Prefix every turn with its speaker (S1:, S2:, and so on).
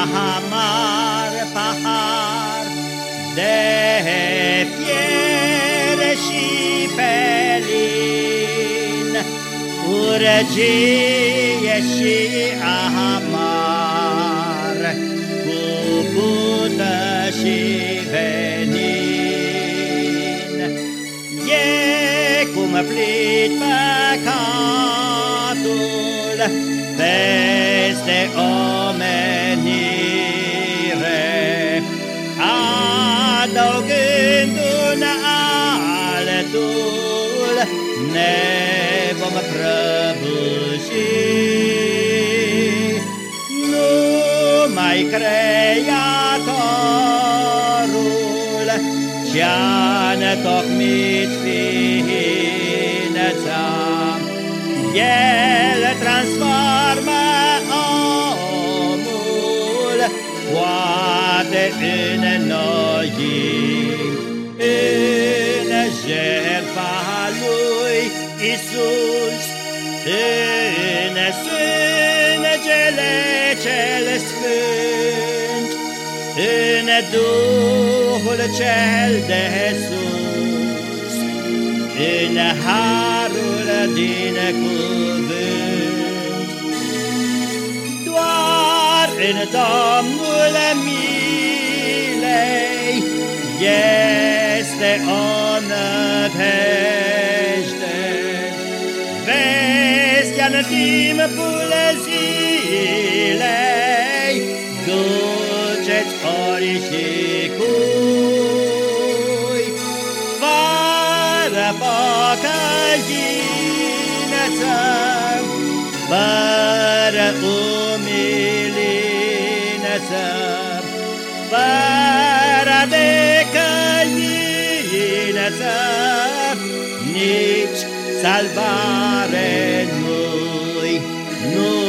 S1: Pahamar, pahar de piere și pelin, urgie și amar, cu bută și venin. E cum plit păcatul peste omenii, Creatorul ce-a netocmit ființa, El transformă omul, poate înnoim în jertfa lui Isus, în sângele cel Duhul cel de sus, în harul din cuvânt. Doar în Domnul milei este o nădejde. Vestea în timpul zilei, și cui, fără pocăință, fără umilință, fără decăință, nici salvare nu-i, nu-i, nu